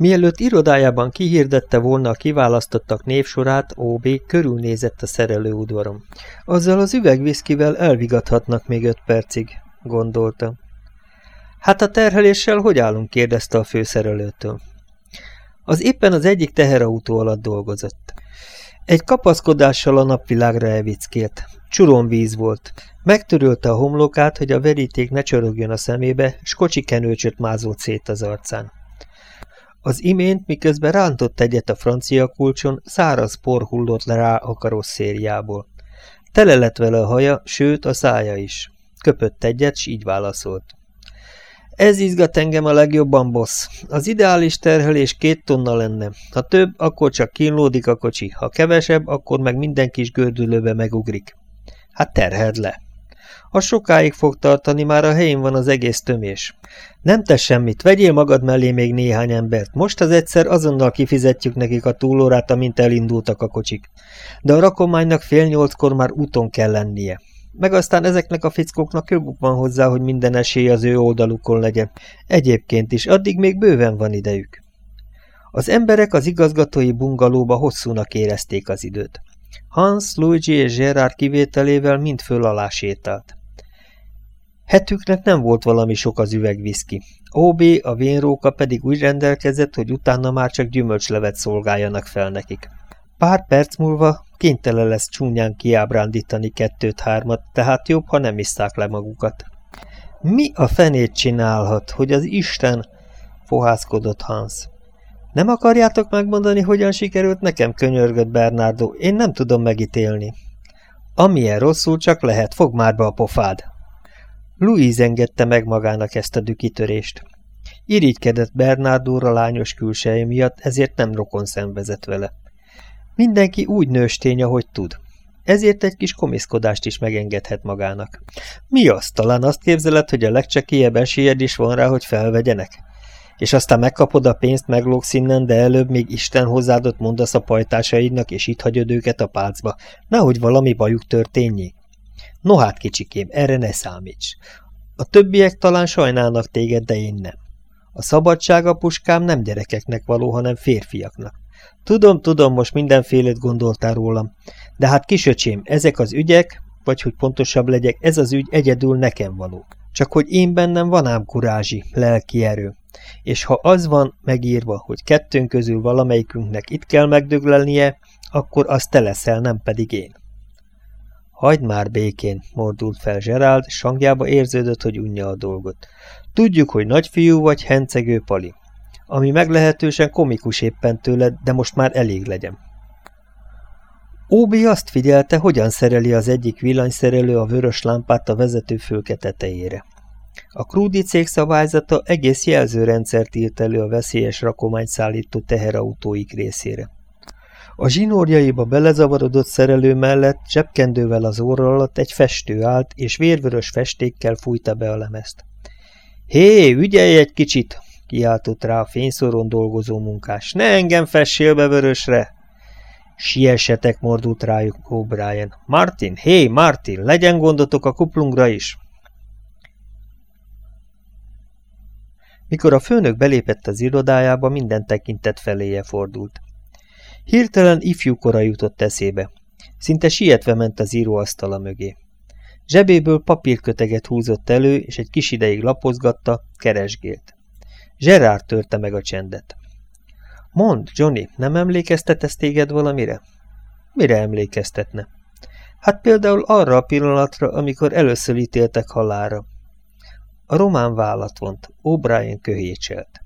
Mielőtt irodájában kihirdette volna a kiválasztottak névsorát, OB körülnézett a szerelőudvaron. Azzal az üvegviszkivel elvigathatnak még öt percig, gondolta. Hát a terheléssel hogy állunk? kérdezte a főszerelőtől. Az éppen az egyik teherautó alatt dolgozott. Egy kapaszkodással a napvilágra elvickélt. víz volt. Megtörölte a homlokát, hogy a veríték ne csörögjön a szemébe, s kocsi kenőcsöt mázolt szét az arcán. Az imént, miközben rántott egyet a francia kulcson, száraz por hullott le rá a karosszériából. Tele lett vele a haja, sőt a szája is. Köpött egyet, s így válaszolt. Ez izgat engem a legjobban, boss. Az ideális terhelés két tonna lenne. Ha több, akkor csak kínlódik a kocsi, ha kevesebb, akkor meg minden kis gördülőbe megugrik. Hát terheld le. Az sokáig fog tartani, már a helyén van az egész tömés. Nem tesz semmit, vegyél magad mellé még néhány embert. Most az egyszer azonnal kifizetjük nekik a túlórát, amint elindultak a kocsik. De a rakománynak fél nyolckor már úton kell lennie. Meg aztán ezeknek a fickóknak joguk van hozzá, hogy minden esély az ő oldalukon legyen. Egyébként is, addig még bőven van idejük. Az emberek az igazgatói bungalóba hosszúnak érezték az időt. Hans, Luigi és Gerard kivételével mind föl alá sétált. Hetüknek nem volt valami sok az üvegviszki. OB, a vénróka pedig úgy rendelkezett, hogy utána már csak gyümölcslevet szolgáljanak fel nekik. Pár perc múlva kénytelen lesz csúnyán kiábrándítani kettőt-hármat, tehát jobb, ha nem iszták le magukat. Mi a fenét csinálhat, hogy az Isten... fohászkodott Hans. Nem akarjátok megmondani, hogyan sikerült nekem, könyörgött Bernardo, én nem tudom megítélni. Amilyen rosszul csak lehet, fog már be a pofád. Louise engedte meg magának ezt a dükitörést. Irigykedett Bernardóra lányos külseje miatt, ezért nem rokon szenvezett vele. Mindenki úgy nőstény, ahogy tud. Ezért egy kis komiszkodást is megengedhet magának. Mi az? Talán azt képzeled, hogy a legcsekélyebb esélyed is van rá, hogy felvegyenek? És aztán megkapod a pénzt, meglógsz innen, de előbb még Isten hozzádott mondasz a pajtásaidnak, és itt hagyod őket a pálcba. Nehogy valami bajuk történjék. No hát, kicsikém, erre ne számíts. A többiek talán sajnálnak téged, de én nem. A szabadság a puskám nem gyerekeknek való, hanem férfiaknak. Tudom, tudom, most mindenfélét gondoltál rólam, de hát kisöcsém, ezek az ügyek, vagy hogy pontosabb legyek, ez az ügy egyedül nekem való. Csak hogy én bennem van ám kurázsi, lelki erő. És ha az van megírva, hogy kettőnk közül valamelyikünknek itt kell megdöglelnie, akkor az te leszel, nem pedig én. Hagyd már békén, mordult fel Gerald, és hangjába érződött, hogy unja a dolgot. Tudjuk, hogy nagyfiú vagy hencegő pali. Ami meglehetősen komikus éppen tőled, de most már elég legyen. Óbi azt figyelte, hogyan szereli az egyik villanyszerelő a vörös lámpát a vezető fülke tetejére. A Krúdi cég szabályzata egész jelzőrendszert írt elő a veszélyes rakományt szállító teherautóik részére. A zsinórjaiba belezavarodott szerelő mellett zsebkendővel az óra alatt egy festő állt, és vérvörös festékkel fújta be a lemezt. Hé, ügyelj egy kicsit! kiáltott rá a fényszoron dolgozó munkás. Ne engem fessél be vörösre! Siessetek, mordult rájuk O'Brien. Martin, hé, Martin, legyen gondotok a kuplungra is! Mikor a főnök belépett az irodájába, minden tekintet feléje fordult. Hirtelen ifjúkora jutott eszébe. Szinte sietve ment az íróasztala mögé. Zsebéből papírköteget húzott elő, és egy kis ideig lapozgatta, keresgélt. Gerard törte meg a csendet. Mond, Johnny, nem emlékeztet ez téged valamire? Mire emlékeztetne? Hát például arra a pillanatra, amikor először ítéltek halára. A román vállat vont, O'Brien köhécselt.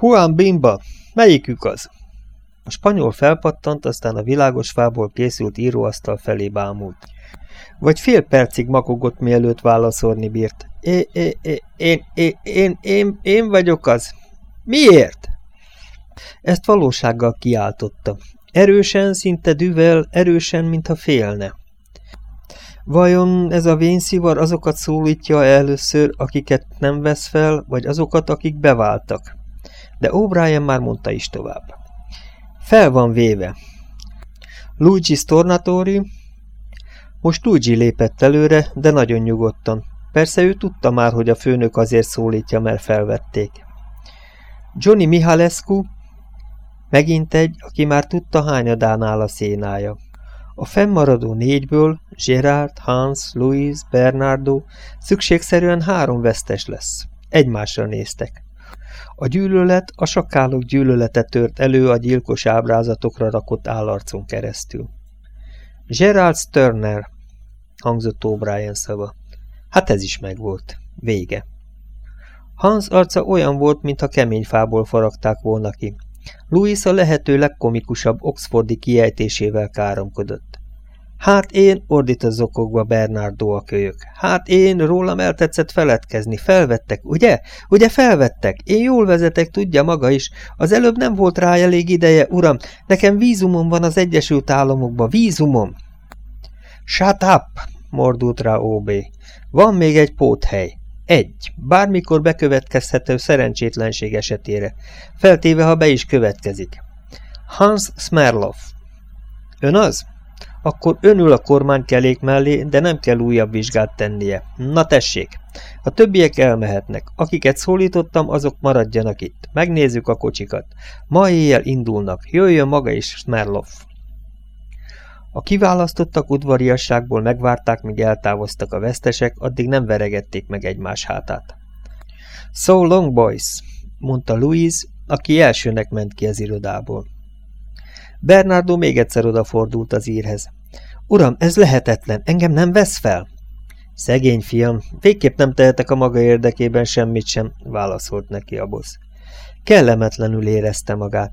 Juan Bimba, melyikük az? A spanyol felpattant, aztán a világos fából készült íróasztal felé bámult. Vagy fél percig makogott, mielőtt válaszolni bírt. É, é, é, én, én, én, én, én vagyok az. Miért? Ezt valósággal kiáltotta. Erősen, szinte düvel, erősen, mintha félne. Vajon ez a vénszivar azokat szólítja először, akiket nem vesz fel, vagy azokat, akik beváltak? De O'Brien már mondta is tovább. Fel van véve. Luigi Stornatori, most Luigi lépett előre, de nagyon nyugodtan. Persze ő tudta már, hogy a főnök azért szólítja, mert felvették. Johnny Mihalescu, Megint egy, aki már tudta hányadán áll a szénája. A fennmaradó négyből Gerard, Hans, Louis, Bernardo szükségszerűen három vesztes lesz. Egymásra néztek. A gyűlölet, a sakálok gyűlölete tört elő a gyilkos ábrázatokra rakott állarcon keresztül. Gerald Sterner, hangzott O'Brien szava. Hát ez is megvolt. Vége. Hans arca olyan volt, mintha kemény fából faragták volna ki. Louis a lehető legkomikusabb oxfordi kiejtésével káromkodott. Hát én, ordít a zokogva Bernardo a kölyök. Hát én, rólam eltetszett feledkezni. Felvettek, ugye? Ugye felvettek? Én jól vezetek, tudja maga is. Az előbb nem volt rá elég ideje, uram. Nekem vízumom van az Egyesült Államokba, vízumom. Shut up! mordult rá OB. Van még egy póthely. Egy. Bármikor bekövetkezhető szerencsétlenség esetére. Feltéve, ha be is következik. Hans Smerloff. Ön az? Akkor önül a kormánykelék mellé, de nem kell újabb vizsgát tennie. Na tessék! A többiek elmehetnek. Akiket szólítottam, azok maradjanak itt. Megnézzük a kocsikat. Ma éjjel indulnak. Jöjjön maga is, Smerloff. A kiválasztottak udvariasságból megvárták, míg eltávoztak a vesztesek, addig nem veregették meg egymás hátát. So long, boys, mondta Louise, aki elsőnek ment ki az irodából. Bernardo még egyszer odafordult az írhez. Uram, ez lehetetlen, engem nem vesz fel? Szegény fiam, végképp nem tehetek a maga érdekében semmit sem, válaszolt neki a bosz. Kellemetlenül érezte magát.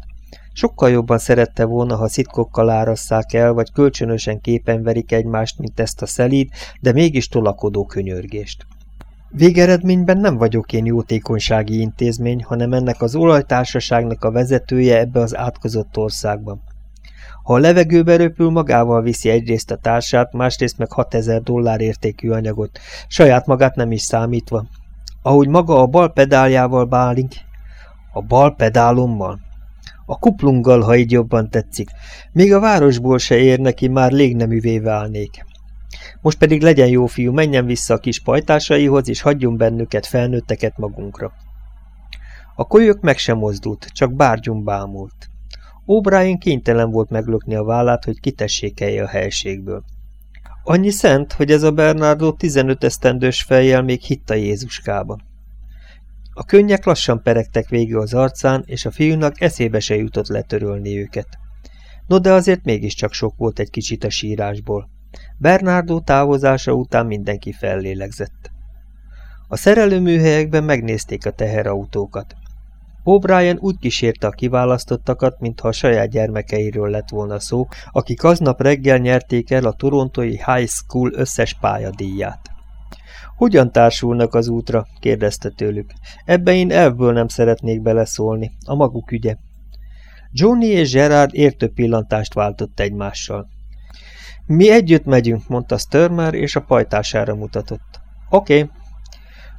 Sokkal jobban szerette volna, ha szitkokkal árasszák el, vagy kölcsönösen képen verik egymást, mint ezt a szelíd, de mégis tolakodó könyörgést. Végeredményben nem vagyok én jótékonysági intézmény, hanem ennek az olajtársaságnak a vezetője ebbe az átkozott országban. Ha a levegőbe röpül, magával viszi egyrészt a társát, másrészt meg 6000 dollár értékű anyagot, saját magát nem is számítva. Ahogy maga a bal pedáljával bálink, a bal pedálommal, a kuplunggal, ha így jobban tetszik. Még a városból se ér neki, már légneművé válnék. Most pedig legyen jó fiú, menjen vissza a kis pajtásaihoz, és hagyjon bennüket felnőtteket magunkra. A kolyok meg sem mozdult, csak bárgyum bámult. O'Brien kénytelen volt meglökni a vállát, hogy kitessékelje a helységből. Annyi szent, hogy ez a Bernardo 15 esztendős fejjel még hitta Jézuskába. A könnyek lassan peregtek végig az arcán, és a fiúnak eszébe se jutott letörölni őket. No de azért mégiscsak sok volt egy kicsit a sírásból. Bernardo távozása után mindenki fellélegzett. A szerelőműhelyekben megnézték a teherautókat. O'Brien úgy kísérte a kiválasztottakat, mintha a saját gyermekeiről lett volna szó, akik aznap reggel nyerték el a torontói High School összes pályadíját. Hogyan társulnak az útra? kérdezte tőlük. Ebbe én elvből nem szeretnék beleszólni, a maguk ügye. Johnny és Gerard értő pillantást váltott egymással. Mi együtt megyünk, mondta Störmer, és a pajtására mutatott. Oké. Okay.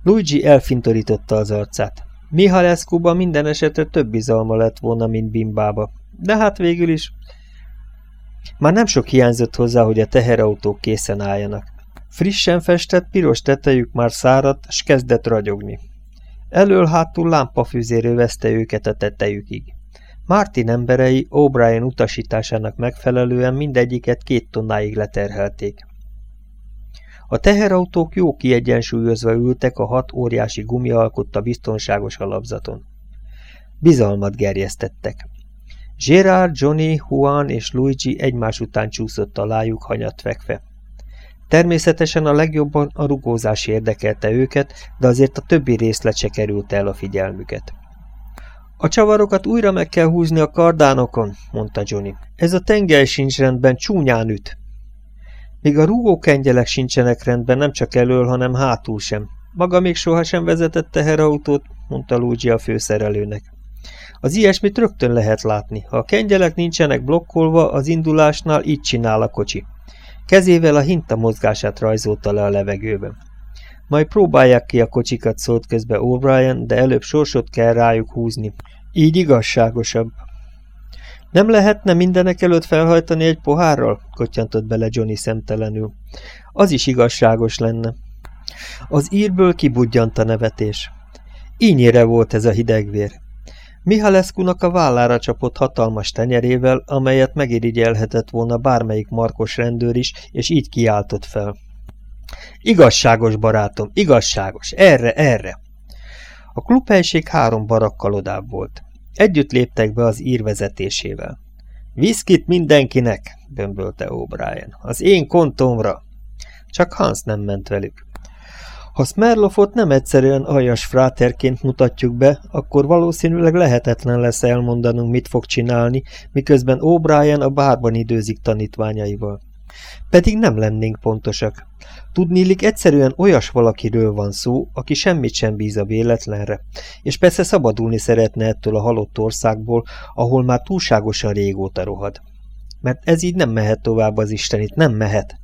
Luigi elfintorította az arcát. Mihalescu-ba minden esetre több bizalma lett volna, mint Bimbába. De hát végül is... Már nem sok hiányzott hozzá, hogy a teherautók készen álljanak. Frissen festett, piros tetejük már száradt, s kezdett ragyogni. Elől-hátul lámpafüzérő veszte őket a tetejükig. Martin emberei O'Brien utasításának megfelelően mindegyiket két tonnáig leterhelték. A teherautók jó kiegyensúlyozva ültek a hat óriási gumi alkotta biztonságos alapzaton. Bizalmat gerjesztettek. Gerard, Johnny, Juan és Luigi egymás után csúszott alájuk hanyat fekve. Természetesen a legjobban a rugózás érdekelte őket, de azért a többi részlet se került el a figyelmüket. A csavarokat újra meg kell húzni a kardánokon, mondta Johnny. Ez a tengely sincs rendben, csúnyán üt. Míg a rúgókengyelek sincsenek rendben, nem csak elől, hanem hátul sem. Maga még sohasem vezetett teherautót, mondta Luigi a főszerelőnek. Az ilyesmit rögtön lehet látni. Ha a kengyelek nincsenek blokkolva, az indulásnál így csinál a kocsi. Kezével a hinta mozgását rajzolta le a levegőben. Majd próbálják ki a kocsikat, szólt közbe O'Brien, de előbb sorsot kell rájuk húzni. Így igazságosabb. Nem lehetne mindenek előtt felhajtani egy pohárral? kottyantott bele Johnny szemtelenül. Az is igazságos lenne. Az írből kibudjant a nevetés. Ínyire volt ez a hidegvér. Mihalescu-nak a vállára csapott hatalmas tenyerével, amelyet megirigyelhetett volna bármelyik markos rendőr is, és így kiáltott fel. Igazságos, barátom, igazságos, erre, erre! A klubhelység három barakkal odább volt. Együtt léptek be az ír vezetésével. Viszkit mindenkinek, bömbölte O'Brien. Az én kontomra! Csak Hans nem ment velük. Ha Smerlofot nem egyszerűen aljas fráterként mutatjuk be, akkor valószínűleg lehetetlen lesz elmondanunk, mit fog csinálni, miközben O'Brien a bárban időzik tanítványaival. Pedig nem lennénk pontosak. Tudnélik, egyszerűen olyas valakiről van szó, aki semmit sem bíz a véletlenre, és persze szabadulni szeretne ettől a halott országból, ahol már túlságosan régóta rohad. Mert ez így nem mehet tovább az Istenit, nem mehet.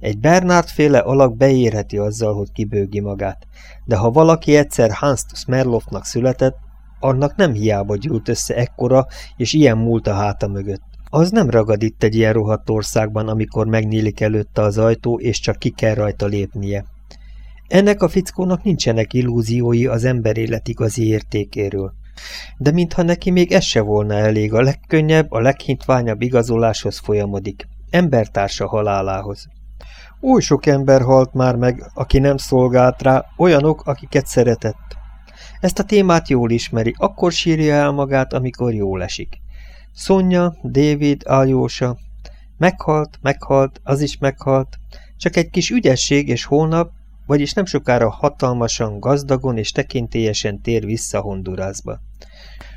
Egy Bernard féle alak beérheti azzal, hogy kibőgi magát, de ha valaki egyszer Hans Smerlovnak született, annak nem hiába gyűlt össze ekkora és ilyen múlt a háta mögött. Az nem ragad itt egy ilyen rohadt országban, amikor megnyílik előtte az ajtó, és csak ki kell rajta lépnie. Ennek a fickónak nincsenek illúziói az ember élet igazi értékéről. De mintha neki még ez se volna elég, a legkönnyebb, a leghintványabb igazoláshoz folyamodik, embertársa halálához. Oly sok ember halt már meg, aki nem szolgált rá, olyanok, akiket szeretett. Ezt a témát jól ismeri, akkor sírja el magát, amikor jól esik. Szonya, David, Aljósa. Meghalt, meghalt, az is meghalt. Csak egy kis ügyesség, és holnap, vagyis nem sokára hatalmasan, gazdagon és tekintélyesen tér vissza Hondurasba.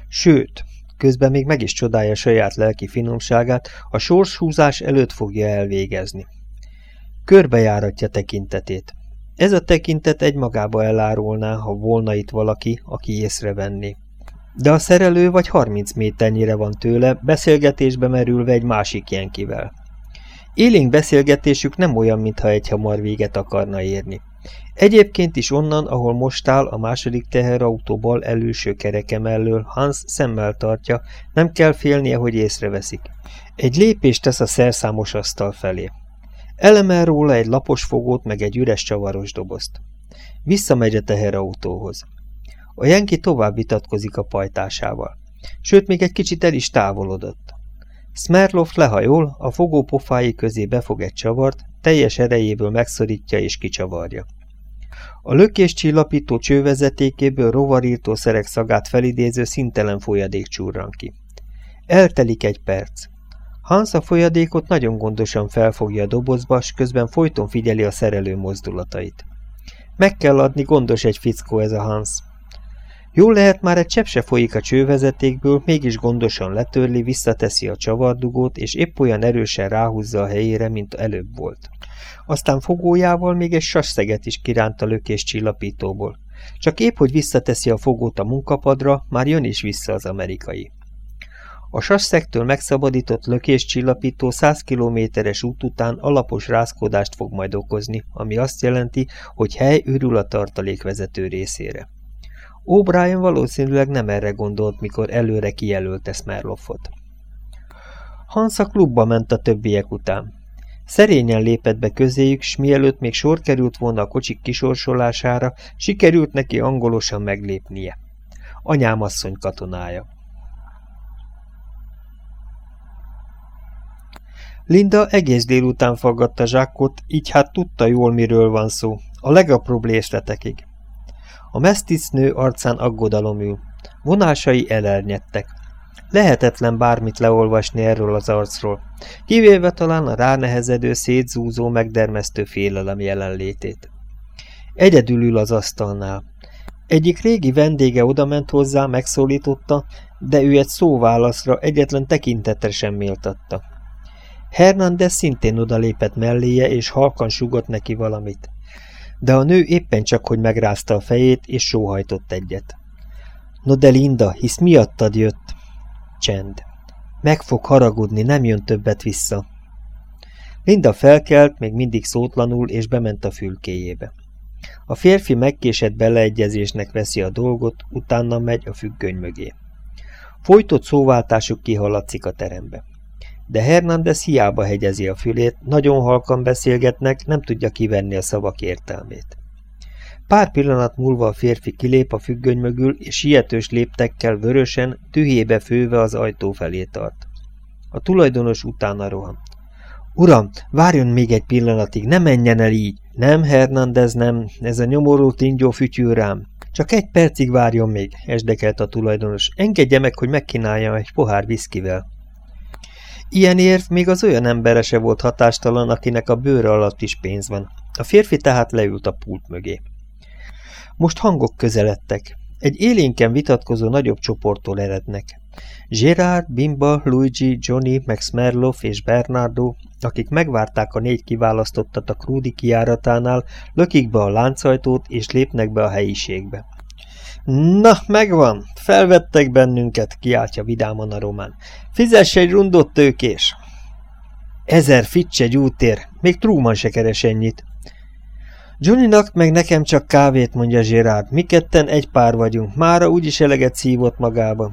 Sőt, közben még meg is csodálja saját lelki finomságát, a sorshúzás előtt fogja elvégezni. Körbejáratja tekintetét. Ez a tekintet egymagába elárulná, ha volna itt valaki, aki észrevenné. De a szerelő vagy 30 méternyire van tőle, beszélgetésbe merülve egy másik jenkivel. Élénk beszélgetésük nem olyan, mintha egy hamar véget akarna érni. Egyébként is onnan, ahol most áll a második teherautóból előső kereke mellől, Hans szemmel tartja, nem kell félnie, hogy észreveszik. Egy lépést tesz a szerszámos asztal felé. Elemel róla egy lapos fogót meg egy üres csavaros dobozt. Visszamegy a teherautóhoz. A jenki tovább vitatkozik a pajtásával. Sőt, még egy kicsit el is távolodott. Smerloff lehajol, a fogó pofái közé befog egy csavart, teljes erejéből megszorítja és kicsavarja. A lökés csillapító csővezetékéből rovarírtó szerek szagát felidéző szintelen folyadék csúrran ki. Eltelik egy perc. Hans a folyadékot nagyon gondosan felfogja a dobozba, s közben folyton figyeli a szerelő mozdulatait. Meg kell adni, gondos egy fickó ez a Hans. Jól lehet, már egy csepp se folyik a csővezetékből, mégis gondosan letörli, visszateszi a csavardugót, és épp olyan erősen ráhúzza a helyére, mint előbb volt. Aztán fogójával még egy sasszeget is kiránt a lökés csillapítóból. Csak épp, hogy visszateszi a fogót a munkapadra, már jön is vissza az amerikai. A sasszektől megszabadított lökéscsillapító 100 kilométeres út után alapos rázkodást fog majd okozni, ami azt jelenti, hogy hely ürül a tartalékvezető részére. O'Brien valószínűleg nem erre gondolt, mikor előre kijelölte Smerloffot. Hans a klubba ment a többiek után. Szerényen lépett be közéjük, s mielőtt még sor került volna a kocsik kisorsolására, sikerült neki angolosan meglépnie. Anyám asszony katonája. Linda egész délután faggatta zsákot, így hát tudta jól, miről van szó, a legapróbb részletekig. A meszticnő arcán aggodalom ül. Vonásai elernyedtek. Lehetetlen bármit leolvasni erről az arcról, kivéve talán a ránehezedő, szétzúzó, megdermesztő félelem jelenlétét. Egyedül ül az asztalnál. Egyik régi vendége odament hozzá, megszólította, de ő egy szóválaszra egyetlen tekintetre sem méltatta. Hernández szintén odalépett melléje, és halkan sugott neki valamit de a nő éppen csak, hogy megrázta a fejét, és sóhajtott egyet. No de Linda, hisz miattad jött? Csend. Meg fog haragudni, nem jön többet vissza. Linda felkelt, még mindig szótlanul, és bement a fülkéjébe. A férfi megkésett beleegyezésnek veszi a dolgot, utána megy a függöny mögé. Folytott szóváltásuk kihaladszik a terembe de Hernández hiába hegyezi a fülét, nagyon halkan beszélgetnek, nem tudja kivenni a szavak értelmét. Pár pillanat múlva a férfi kilép a függöny mögül, és sietős léptekkel vörösen, tühébe főve az ajtó felé tart. A tulajdonos utána rohan. Uram, várjon még egy pillanatig, ne menjen el így. Nem, Hernandez, nem, ez a nyomorult tingyó fütyül rám. Csak egy percig várjon még, esdekelt a tulajdonos. Engedje meg, hogy megkínáljam egy pohár viszkivel. Ilyen érv még az olyan emberre se volt hatástalan, akinek a bőre alatt is pénz van. A férfi tehát leült a pult mögé. Most hangok közeledtek. Egy élénken vitatkozó nagyobb csoporttól erednek. Gerard, Bimba, Luigi, Johnny, Max Merloff és Bernardo, akik megvárták a négy kiválasztottat a Krúdi kiáratánál, lökik be a láncajtót és lépnek be a helyiségbe. Na, megvan! Felvettek bennünket, kiáltja vidáman a román. Fizess egy rundot tőkés! Ezer fitse gyútér, még Truman se keres ennyit. Johnnynak meg nekem csak kávét, mondja Gerard. Mi ketten egy pár vagyunk, mára úgyis eleget szívott magába.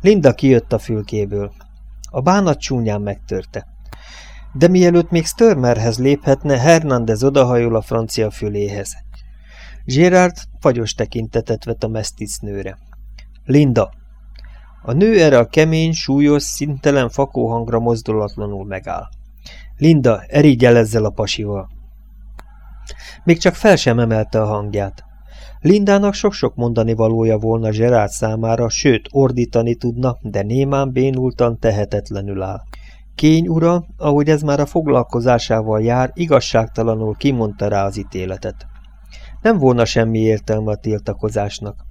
Linda kijött a fülkéből. A bánat csúnyán megtörte. De mielőtt még Störmerhez léphetne, Hernandez odahajol a francia füléhez. Gérard fagyos tekintetet vet a meszticnőre. Linda! A nő erre a kemény, súlyos, szintelen fakóhangra mozdulatlanul megáll. Linda, el ezzel a pasival! Még csak fel sem emelte a hangját. Lindának sok-sok mondani valója volna Gerard számára, sőt, ordítani tudna, de némán bénultan tehetetlenül áll. Kény ura, ahogy ez már a foglalkozásával jár, igazságtalanul kimondta rá az ítéletet. Nem volna semmi értelme a tiltakozásnak.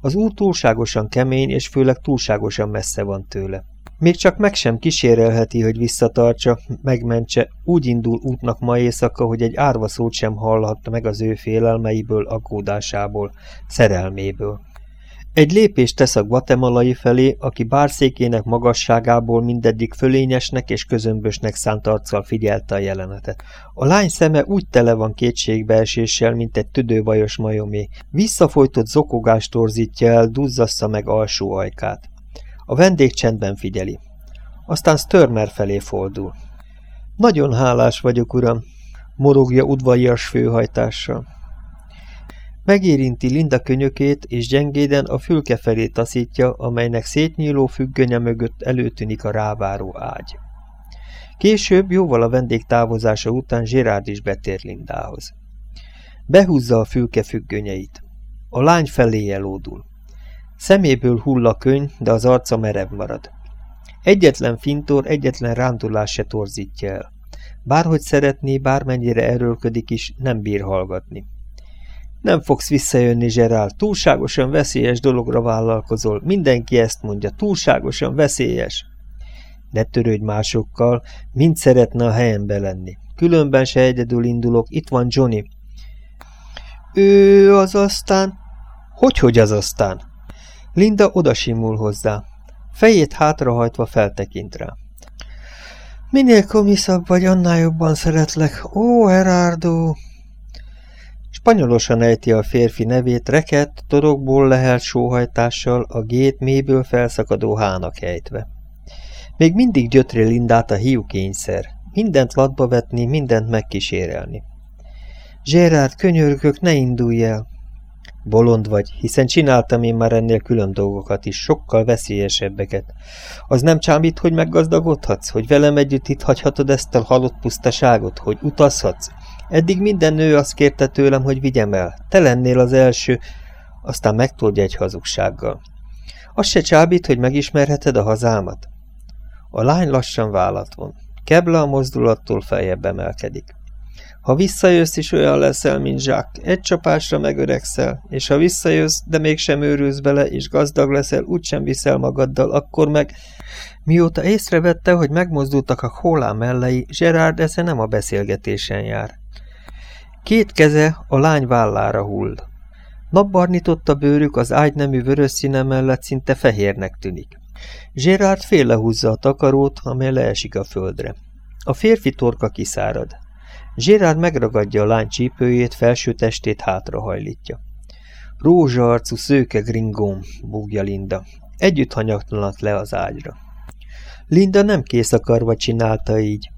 Az út túlságosan kemény, és főleg túlságosan messze van tőle. Még csak meg sem kísérelheti, hogy visszatartsa, megmentse, úgy indul útnak ma éjszaka, hogy egy árva szót sem hallhatta meg az ő félelmeiből, aggódásából, szerelméből. Egy lépést tesz a guatemalai felé, aki bárszékének magasságából mindeddig fölényesnek és közömbösnek szánt arccal figyelte a jelenetet. A lány szeme úgy tele van kétségbeeséssel, mint egy tüdőbajos majomé. Visszafolytott zokogást torzítja el, duzzassza meg alsó ajkát. A vendég csendben figyeli. Aztán Störmer felé fordul. Nagyon hálás vagyok, uram, morogja udvarias főhajtással. Megérinti Linda könyökét, és gyengéden a fülke felé taszítja, amelynek szétnyíló függönye mögött előtűnik a ráváró ágy. Később, jóval a vendég távozása után Gerard is betér Lindához. Behúzza a fülke függönyeit. A lány felé elódul. Szeméből hull a könyv, de az arca merev marad. Egyetlen fintor, egyetlen rándulás se torzítja el. Bárhogy szeretné, bármennyire erőlködik is, nem bír hallgatni. Nem fogsz visszajönni, Gerald, túlságosan veszélyes dologra vállalkozol. Mindenki ezt mondja, túlságosan veszélyes. Ne törődj másokkal, mind szeretne a helyembe lenni. Különben se egyedül indulok, itt van Johnny. Ő az aztán? Hogy-hogy az aztán? Linda odasimul hozzá. Fejét hátrahajtva feltekint rá. Minél komiszabb vagy, annál jobban szeretlek. Ó, Gerardo! Spanyolosan ejti a férfi nevét rekett, torokból lehelt sóhajtással, a gét mélyből felszakadó hának ejtve. Még mindig gyötri Lindát a hiú kényszer. Mindent latba vetni, mindent megkísérelni. Gerard, könyörgök, ne indulj el! Bolond vagy, hiszen csináltam én már ennél külön dolgokat is, sokkal veszélyesebbeket. Az nem csámít, hogy meggazdagodhatsz, hogy velem együtt itt hagyhatod ezt a halott pusztaságot, hogy utazhatsz, Eddig minden nő azt kérte tőlem, hogy vigyem el. Te lennél az első, aztán megtudja egy hazugsággal. Az se csábít, hogy megismerheted a hazámat? A lány lassan vállat von. A mozdulattól feljebb emelkedik. Ha visszajössz is olyan leszel, mint Zsák, egy csapásra megöregszel, és ha visszajössz, de mégsem őrülsz bele, és gazdag leszel, úgysem viszel magaddal, akkor meg... Mióta észrevette, hogy megmozdultak a hólá mellei, Gerard esze nem a beszélgetésen jár. Két keze a lány vállára hull. Napbarnított a bőrük az ágynemű vörös színe mellett szinte fehérnek tűnik. Gérard félrehúzza a takarót, amely leesik a földre. A férfi torka kiszárad. Gérard megragadja a lány csípőjét, felső testét hátrahajlítja. Rózsaarcú szőke gringóm, búgja Linda. Együtt hanyagtanak le az ágyra. Linda nem kész akarva csinálta így.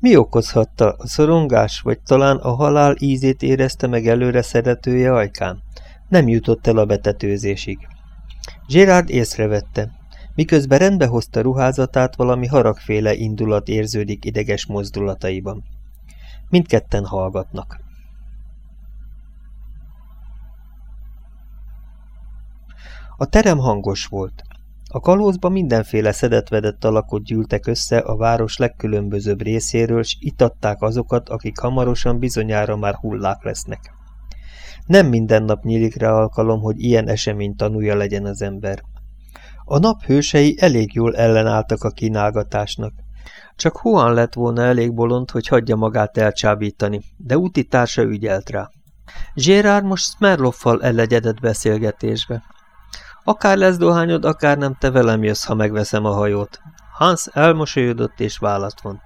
Mi okozhatta? A szorongás, vagy talán a halál ízét érezte meg előre szeretője ajkán? Nem jutott el a betetőzésig. Gérard észrevette. Miközben rendbe hozta ruházatát, valami haragféle indulat érződik ideges mozdulataiban. Mindketten hallgatnak. A terem hangos volt. A kalózba mindenféle szedetvedett alakot gyűltek össze a város legkülönbözőbb részéről, s itatták azokat, akik hamarosan bizonyára már hullák lesznek. Nem minden nap nyílik rá alkalom, hogy ilyen esemény tanúja legyen az ember. A nap hősei elég jól ellenálltak a kínálgatásnak. Csak Juan lett volna elég bolond, hogy hagyja magát elcsábítani, de úti társa ügyelt rá. Gérard most Smerloffal elegyedett beszélgetésbe. Akár lesz dohányod, akár nem, te velem jössz, ha megveszem a hajót. Hans elmosolyodott és vállat vont.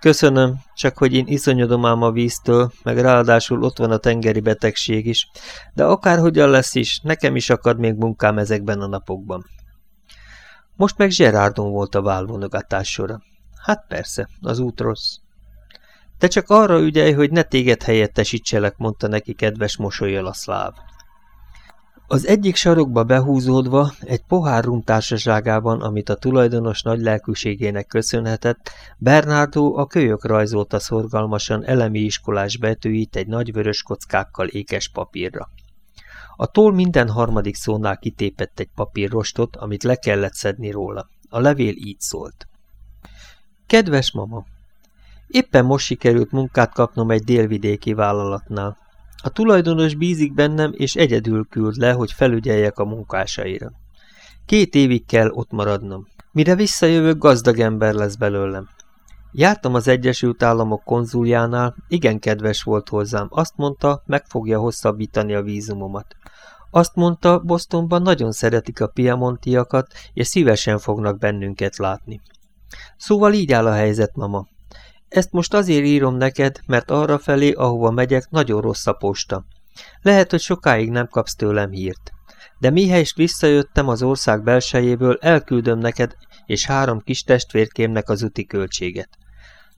Köszönöm, csak hogy én iszonyodom ám a víztől, meg ráadásul ott van a tengeri betegség is, de akárhogyan lesz is, nekem is akad még munkám ezekben a napokban. Most meg Gerardon volt a válvonogatás sora. Hát persze, az út rossz. Te csak arra ügyelj, hogy ne téged helyettesítselek, mondta neki kedves mosolyjal a szláv. Az egyik sarokba behúzódva, egy pohár rum társaságában, amit a tulajdonos nagy lelkűségének köszönhetett, Bernardo a kölyök rajzolta szorgalmasan elemi iskolás betűit egy nagy vörös kockákkal ékes papírra. A toll minden harmadik szónál kitépett egy papírrostot, amit le kellett szedni róla. A levél így szólt. Kedves mama! Éppen most sikerült munkát kapnom egy délvidéki vállalatnál. A tulajdonos bízik bennem, és egyedül küld le, hogy felügyeljek a munkásaira. Két évig kell ott maradnom. Mire visszajövök, gazdag ember lesz belőlem. Jártam az Egyesült Államok konzuljánál, igen kedves volt hozzám. Azt mondta, meg fogja hosszabbítani a vízumomat. Azt mondta, Bostonban nagyon szeretik a piamontiakat, és szívesen fognak bennünket látni. Szóval így áll a helyzet, mama. Ezt most azért írom neked, mert arra felé, ahova megyek, nagyon rossz a posta. Lehet, hogy sokáig nem kapsz tőlem hírt. De mihelyst visszajöttem az ország belsejéből, elküldöm neked és három kis testvérkémnek az úti költséget.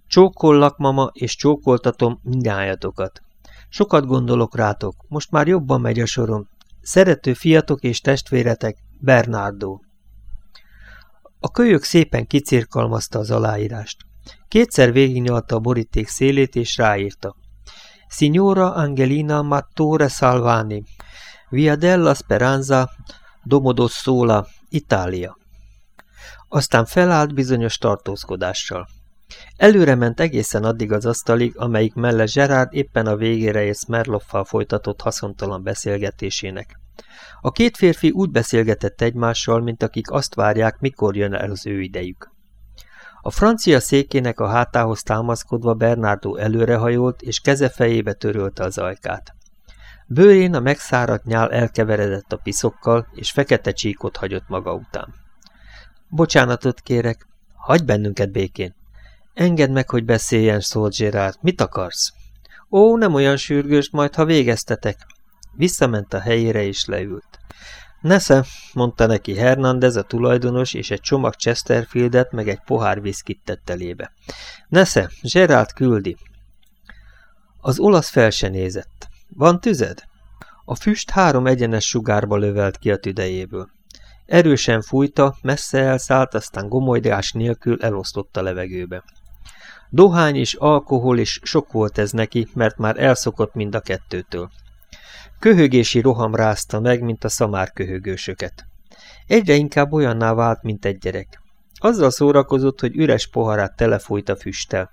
Csókollak, mama, és csókoltatom mindjájatokat. Sokat gondolok rátok, most már jobban megy a sorom. Szerető fiatok és testvéretek, Bernardo. A kölyök szépen kicirkalmazta az aláírást. Kétszer végignyalta a boríték szélét, és ráírta. Signora Angelina Mattore Salvani, Via della Speranza, Domodossola, Itália. Aztán felállt bizonyos tartózkodással. Előre ment egészen addig az asztalig, amelyik mellett Gerard éppen a végére és Merloffal folytatott haszontalan beszélgetésének. A két férfi úgy beszélgetett egymással, mint akik azt várják, mikor jön el az ő idejük. A francia székének a hátához támaszkodva Bernardo előrehajolt, és keze fejébe törölte az ajkát. Bőrén a megszáradt nyál elkeveredett a piszokkal, és fekete csíkot hagyott maga után. Bocsánatot kérek, hagyj bennünket békén. Engedd meg, hogy beszéljen, szólt Gérard. Mit akarsz? Ó, nem olyan sürgős, majd ha végeztetek. Visszament a helyére és leült. Nesze, mondta neki Hernandez a tulajdonos, és egy csomag Chesterfieldet meg egy pohár viszkit tett elébe. Nesze, Gerald küldi. Az olasz fel se nézett. Van tüzed? A füst három egyenes sugárba lövelt ki a tüdejéből. Erősen fújta, messze elszállt, aztán gomolydás nélkül elosztott a levegőbe. Dohány és alkohol is sok volt ez neki, mert már elszokott mind a kettőtől. Köhögési roham rázta meg, mint a szamár köhögősöket. Egyre inkább olyanná vált, mint egy gyerek. Azzal szórakozott, hogy üres poharát telefújt a füsttel,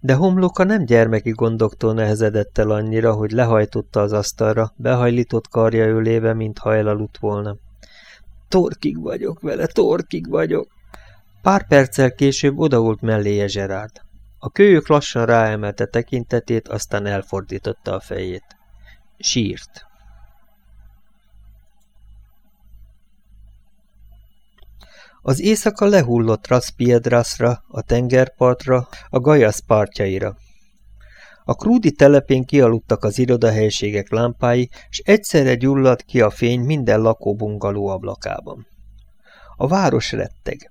de homloka nem gyermeki gondoktól nehezedett el annyira, hogy lehajtotta az asztalra, behajlított karja ölébe, mintha elaludt volna. Torkig vagyok vele, torkig vagyok. Pár perccel később odault melléje Zserád. A kölyök lassan ráemelte tekintetét, aztán elfordította a fejét. Sírt. Az éjszaka lehullott Raspiedrasra, a tengerpartra, a Gajasz partjaira. A krúdi telepén kialudtak az irodahelyiségek lámpái, és egyszerre gyulladt ki a fény minden lakóbungaló ablakában. A város retteg.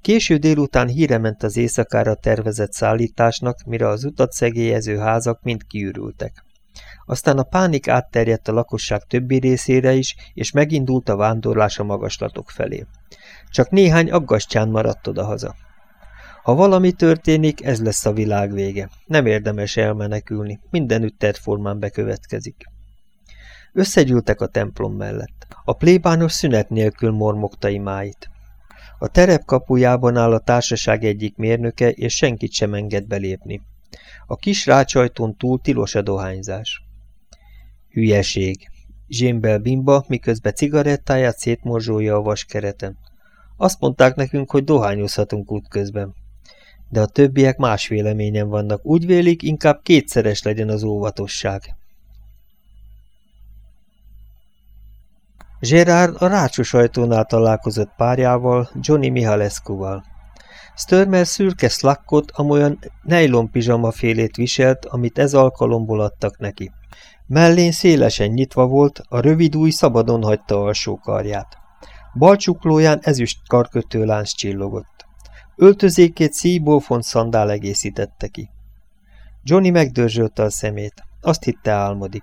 Késő délután híre ment az éjszakára tervezett szállításnak, mire az utat szegélyező házak mind kiürültek. Aztán a pánik átterjedt a lakosság többi részére is, és megindult a vándorlás a magaslatok felé. Csak néhány aggastyán maradt odahaza. Ha valami történik, ez lesz a világ vége. Nem érdemes elmenekülni, mindenütt formán bekövetkezik. Összegyűltek a templom mellett. A plébános szünet nélkül mormogta imáit. A terep kapujában áll a társaság egyik mérnöke, és senkit sem enged belépni. A kis rácsajtón túl tilos a dohányzás. Hülyeség! Zsémbel bimba, miközben cigarettáját szétmorzsolja a vaskereten. Azt mondták nekünk, hogy dohányozhatunk útközben. De a többiek más véleményen vannak. Úgy vélik, inkább kétszeres legyen az óvatosság. Gerard a rácsos ajtónál találkozott párjával, Johnny Mihalescu-val. Störmer szürke szlakkot, amolyan nejlon pizsama félét viselt, amit ez alkalomból adtak neki. Mellén szélesen nyitva volt, a rövid új szabadon hagyta alsó karját. Balcsuklóján ezüst karkötőlánc csillogott. Öltözékét szíjból szandál egészítette ki. Johnny megdörzsölte a szemét. Azt hitte álmodik.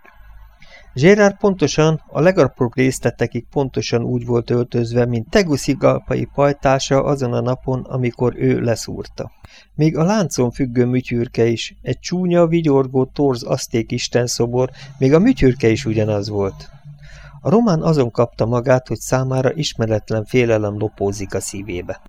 Gérard pontosan, a legapróbb részletekig pontosan úgy volt öltözve, mint Teguszi galpai pajtása azon a napon, amikor ő leszúrta. Még a láncon függő műtyürke is, egy csúnya, vigyorgó torz aszték istenszobor, még a műtyürke is ugyanaz volt. A román azon kapta magát, hogy számára ismeretlen félelem lopózik a szívébe.